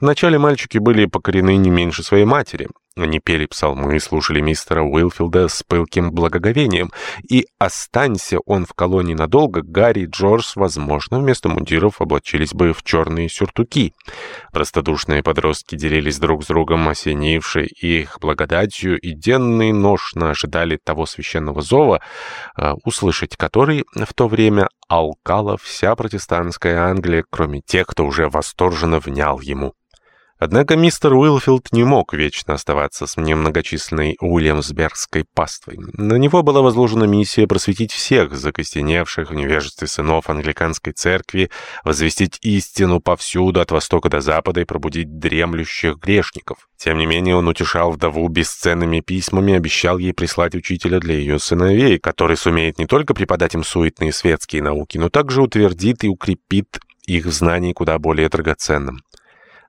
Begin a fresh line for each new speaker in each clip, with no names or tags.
Вначале мальчики были покорены не меньше своей матери. Они пели псалмы слушали мистера Уилфилда с пылким благоговением. И останься он в колонии надолго, Гарри и Джордж, возможно, вместо мундиров облачились бы в черные сюртуки. Простодушные подростки делились друг с другом осенившей их благодатью, и денно и ношно ожидали того священного зова, э, услышать который в то время алкала вся протестантская Англия, кроме тех, кто уже восторженно внял ему. Однако мистер Уилфилд не мог вечно оставаться с немногочисленной Уильямсбергской паствой. На него была возложена миссия просветить всех закостеневших в невежестве сынов англиканской церкви, возвестить истину повсюду, от востока до запада, и пробудить дремлющих грешников. Тем не менее, он утешал вдову бесценными письмами, обещал ей прислать учителя для ее сыновей, который сумеет не только преподать им суетные светские науки, но также утвердит и укрепит их в знании куда более драгоценным.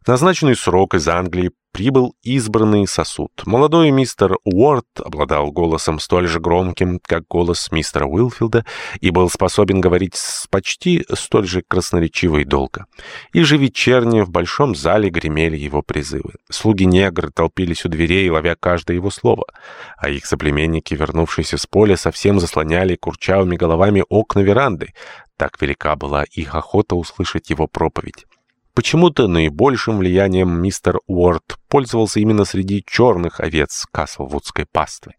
Назначенный срок из Англии прибыл избранный сосуд. Молодой мистер Уорд обладал голосом столь же громким, как голос мистера Уилфилда, и был способен говорить с почти столь же красноречиво и долго. Ежевечерне в большом зале гремели его призывы. Слуги-негры толпились у дверей, ловя каждое его слово, а их соплеменники, вернувшиеся с поля, совсем заслоняли курчавыми головами окна веранды. Так велика была их охота услышать его проповедь. Почему-то наибольшим влиянием мистер Уорд пользовался именно среди черных овец Каслвудской паствы.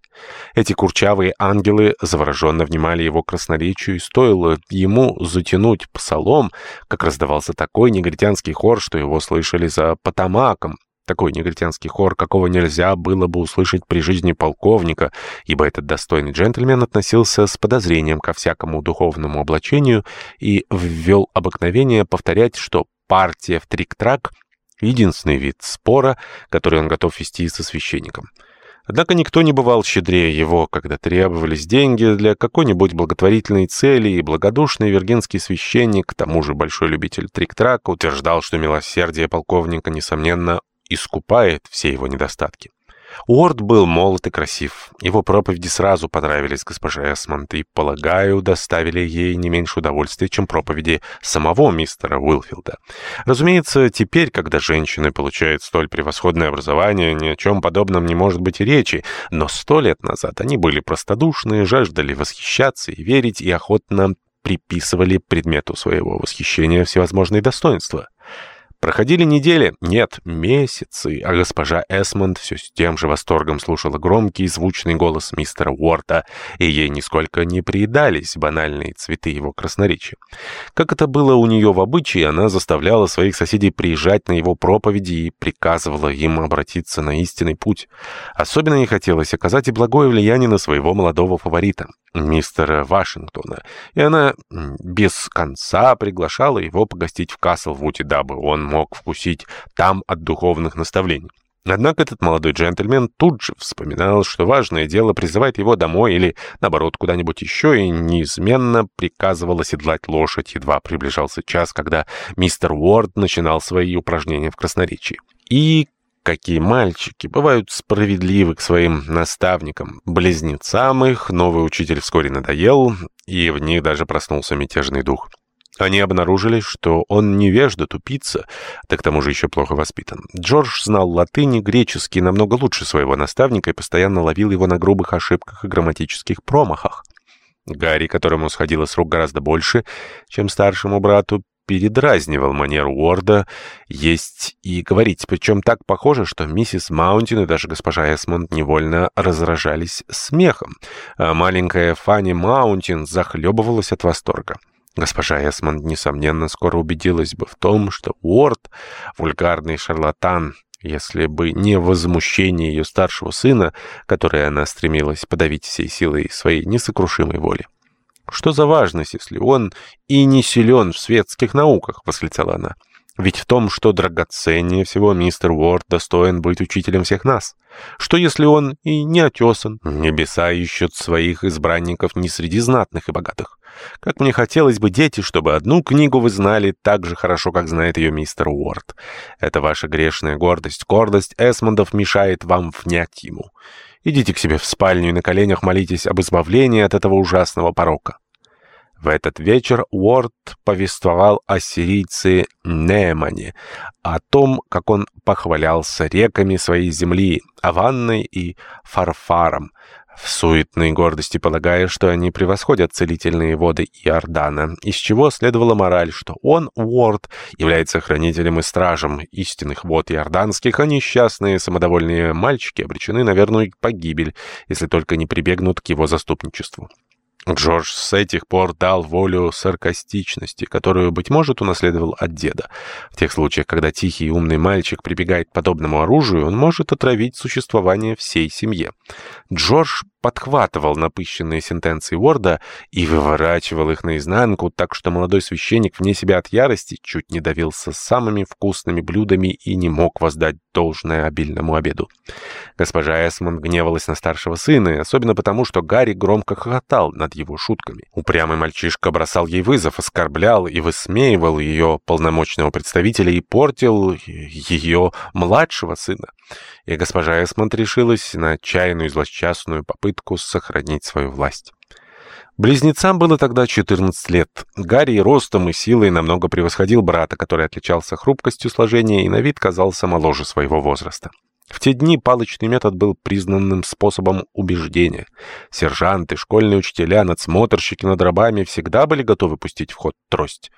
Эти курчавые ангелы завороженно внимали его красноречию, и стоило ему затянуть псалом, как раздавался такой негритянский хор, что его слышали за Потамаком, такой негритянский хор, какого нельзя было бы услышать при жизни полковника, ибо этот достойный джентльмен относился с подозрением ко всякому духовному облачению и ввел обыкновение повторять, что партия в трик-трак — единственный вид спора, который он готов вести со священником. Однако никто не бывал щедрее его, когда требовались деньги для какой-нибудь благотворительной цели, и благодушный вергинский священник, к тому же большой любитель трик-трака, утверждал, что милосердие полковника, несомненно, искупает все его недостатки. Уорд был молод и красив. Его проповеди сразу понравились госпоже Эсмонд и, полагаю, доставили ей не меньше удовольствия, чем проповеди самого мистера Уилфилда. Разумеется, теперь, когда женщины получают столь превосходное образование, ни о чем подобном не может быть и речи, но сто лет назад они были простодушны, жаждали восхищаться и верить, и охотно приписывали предмету своего восхищения всевозможные достоинства. Проходили недели, нет, месяцы, а госпожа Эсмонд все с тем же восторгом слушала громкий и звучный голос мистера Уорта, и ей нисколько не приедались банальные цветы его красноречия. Как это было у нее в обычае, она заставляла своих соседей приезжать на его проповеди и приказывала им обратиться на истинный путь. Особенно ей хотелось оказать и благое влияние на своего молодого фаворита мистера Вашингтона, и она без конца приглашала его погостить в Каслвуде, дабы он мог вкусить там от духовных наставлений. Однако этот молодой джентльмен тут же вспоминал, что важное дело призывает его домой или, наоборот, куда-нибудь еще, и неизменно приказывал оседлать лошадь, едва приближался час, когда мистер Уорд начинал свои упражнения в красноречии. И какие мальчики бывают справедливы к своим наставникам. Близнецам их новый учитель вскоре надоел, и в них даже проснулся мятежный дух. Они обнаружили, что он невежда, тупица, да к тому же еще плохо воспитан. Джордж знал латынь и греческий намного лучше своего наставника и постоянно ловил его на грубых ошибках и грамматических промахах. Гарри, которому сходило с рук гораздо больше, чем старшему брату, передразнивал манеру Уорда есть и говорить, причем так похоже, что миссис Маунтин и даже госпожа Эсмонд невольно разражались смехом, а маленькая Фанни Маунтин захлебывалась от восторга. Госпожа Эсмонд, несомненно, скоро убедилась бы в том, что Уорд — вульгарный шарлатан, если бы не возмущение ее старшего сына, которое она стремилась подавить всей силой своей несокрушимой воли. «Что за важность, если он и не силен в светских науках?» — восклицала она. «Ведь в том, что драгоценнее всего мистер Уорд достоин быть учителем всех нас. Что если он и не отесан? Небеса ищут своих избранников не среди знатных и богатых. Как мне хотелось бы, дети, чтобы одну книгу вы знали так же хорошо, как знает ее мистер Уорд. Это ваша грешная гордость. Гордость Эсмондов мешает вам внять ему. Идите к себе в спальню и на коленях молитесь об избавлении от этого ужасного порока. В этот вечер Уорд повествовал о сирийце Немане, о том, как он похвалялся реками своей земли, Аванной и Фарфаром, в суетной гордости полагая, что они превосходят целительные воды Иордана, из чего следовала мораль, что он, Уорд, является хранителем и стражем истинных вод иорданских, а несчастные самодовольные мальчики обречены на верную погибель, если только не прибегнут к его заступничеству. Джордж с этих пор дал волю саркастичности, которую, быть может, унаследовал от деда. В тех случаях, когда тихий и умный мальчик прибегает к подобному оружию, он может отравить существование всей семье. Джордж подхватывал напыщенные сентенции Уорда и выворачивал их наизнанку, так что молодой священник вне себя от ярости чуть не давился самыми вкусными блюдами и не мог воздать должное обильному обеду. Госпожа Эсмон гневалась на старшего сына, особенно потому, что Гарри громко хохотал над его шутками. Упрямый мальчишка бросал ей вызов, оскорблял и высмеивал ее полномочного представителя и портил ее младшего сына. И госпожа Эсмонт решилась на отчаянную и злосчастную попытку сохранить свою власть. Близнецам было тогда 14 лет. Гарри ростом и силой намного превосходил брата, который отличался хрупкостью сложения и на вид казался моложе своего возраста. В те дни палочный метод был признанным способом убеждения. Сержанты, школьные учителя, надсмотрщики над рабами всегда были готовы пустить в ход трость.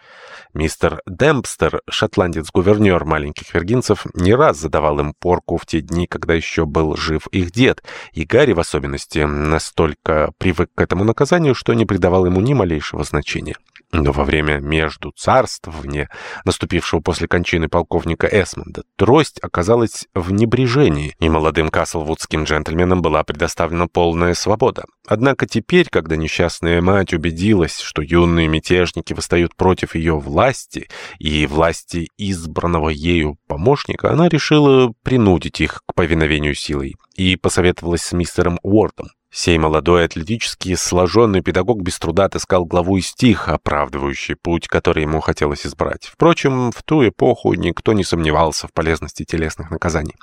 Мистер Демпстер, шотландец-гувернер маленьких вергинцев, не раз задавал им порку в те дни, когда еще был жив их дед, и Гарри в особенности настолько привык к этому наказанию, что не придавал ему ни малейшего значения. Но во время между царствования, наступившего после кончины полковника Эсмонда, трость оказалась в небрежении, и молодым каслвудским джентльменам была предоставлена полная свобода. Однако теперь, когда несчастная мать убедилась, что юные мятежники восстают против ее власти и власти избранного ею помощника, она решила принудить их к повиновению силой и посоветовалась с мистером Уордом. Сей молодой атлетический сложенный педагог без труда отыскал главу и стих, оправдывающий путь, который ему хотелось избрать. Впрочем, в ту эпоху никто не сомневался в полезности телесных наказаний.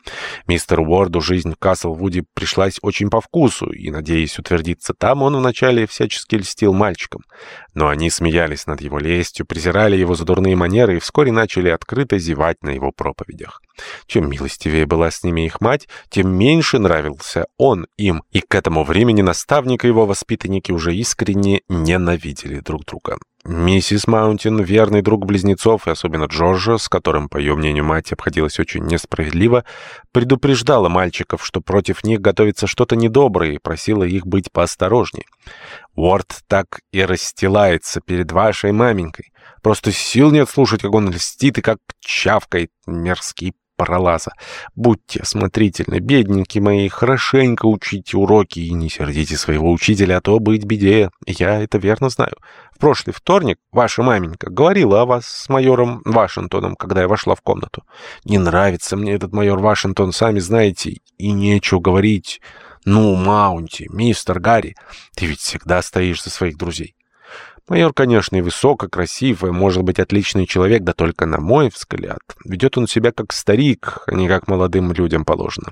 Мистеру Уорду жизнь в Каслвуде пришлась очень по вкусу, и, надеясь утвердиться там, он вначале всячески льстил мальчикам. Но они смеялись над его лестью, презирали его за дурные манеры и вскоре начали открыто зевать на его проповедях. Чем милостивее была с ними их мать, тем меньше нравился он им, и к этому времени наставник и его воспитанники уже искренне ненавидели друг друга. Миссис Маунтин, верный друг близнецов, и особенно Джорджа, с которым, по ее мнению, мать обходилась очень несправедливо, предупреждала мальчиков, что против них готовится что-то недоброе, и просила их быть поосторожнее. «Уорд так и расстилается перед вашей маменькой. Просто сил нет слушать, как он льстит и как чавкает мерзкий пролаза. Будьте осмотрительны, бедненькие мои, хорошенько учите уроки и не сердите своего учителя, а то быть беде. Я это верно знаю. В прошлый вторник ваша маменька говорила о вас с майором Вашингтоном, когда я вошла в комнату. Не нравится мне этот майор Вашингтон, сами знаете, и нечего говорить. Ну, Маунти, мистер Гарри, ты ведь всегда стоишь за своих друзей. Майор, конечно, и высок, и красив, и может быть отличный человек, да только, на мой взгляд, ведет он себя как старик, а не как молодым людям положено.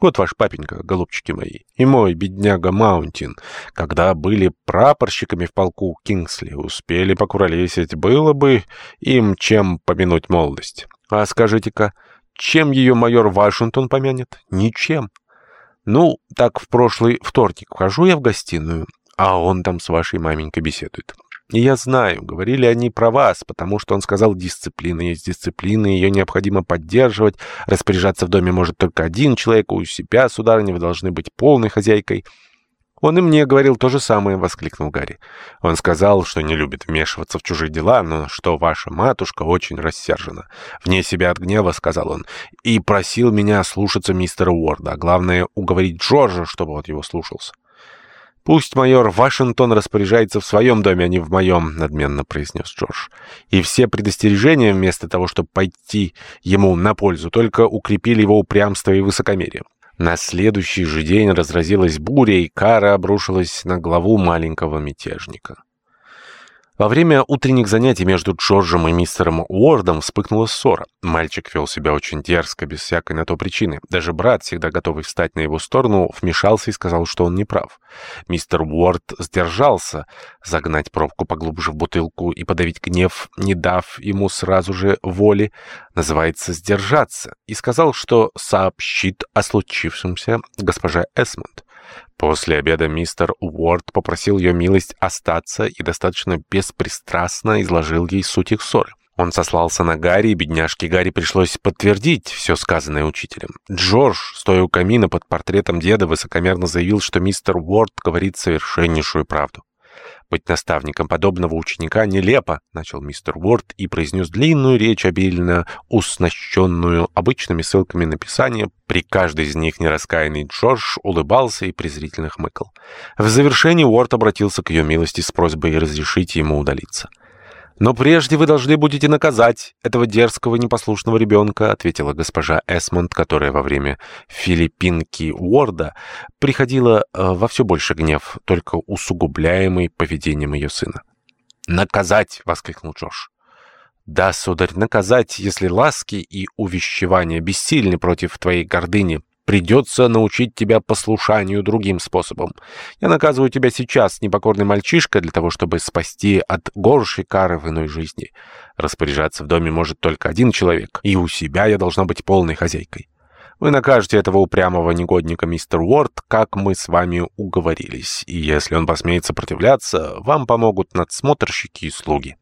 Вот ваш папенька, голубчики мои, и мой бедняга Маунтин, когда были прапорщиками в полку Кингсли, успели покуролесить, было бы им чем помянуть молодость. А скажите-ка, чем ее майор Вашингтон помянет? Ничем. Ну, так в прошлый вторник вхожу я в гостиную, а он там с вашей маменькой беседует. И я знаю, говорили они про вас, потому что он сказал, дисциплина есть дисциплина, ее необходимо поддерживать, распоряжаться в доме может только один человек, у себя, сударыня, вы должны быть полной хозяйкой. Он и мне говорил то же самое, — воскликнул Гарри. Он сказал, что не любит вмешиваться в чужие дела, но что ваша матушка очень рассержена. Вне себя от гнева, — сказал он, — и просил меня слушаться мистера Уорда, а главное — уговорить Джорджа, чтобы он его слушался. «Пусть майор Вашингтон распоряжается в своем доме, а не в моем», — надменно произнес Джордж. И все предостережения, вместо того, чтобы пойти ему на пользу, только укрепили его упрямство и высокомерие. На следующий же день разразилась буря, и кара обрушилась на главу маленького мятежника. Во время утренних занятий между Джорджем и мистером Уордом вспыхнула ссора. Мальчик вел себя очень дерзко, без всякой на то причины. Даже брат, всегда готовый встать на его сторону, вмешался и сказал, что он не прав. Мистер Уорд сдержался, загнать пробку поглубже в бутылку и подавить гнев, не дав ему сразу же воли, называется «сдержаться», и сказал, что сообщит о случившемся госпоже Эсмонд. После обеда мистер Уорд попросил ее милость остаться и достаточно беспристрастно изложил ей суть их ссоры. Он сослался на Гарри, и бедняжке Гарри пришлось подтвердить все сказанное учителем. Джордж, стоя у камина под портретом деда, высокомерно заявил, что мистер Уорд говорит совершеннейшую правду. «Быть наставником подобного ученика нелепо», — начал мистер Уорд и произнес длинную речь, обильно уснащенную обычными ссылками на Писание. При каждой из них нераскаянный Джордж улыбался и презрительно хмыкал. В завершении Уорд обратился к ее милости с просьбой разрешить ему удалиться. «Но прежде вы должны будете наказать этого дерзкого непослушного ребенка», ответила госпожа Эсмонд, которая во время филиппинки Уорда приходила э, во все больше гнев, только усугубляемый поведением ее сына. «Наказать!» — воскликнул Джош. «Да, сударь, наказать, если ласки и увещевания бессильны против твоей гордыни», Придется научить тебя послушанию другим способом. Я наказываю тебя сейчас, непокорный мальчишка, для того, чтобы спасти от горшей кары в иной жизни. Распоряжаться в доме может только один человек, и у себя я должна быть полной хозяйкой. Вы накажете этого упрямого негодника, мистер Уорд, как мы с вами уговорились, и если он посмеет сопротивляться, вам помогут надсмотрщики и слуги».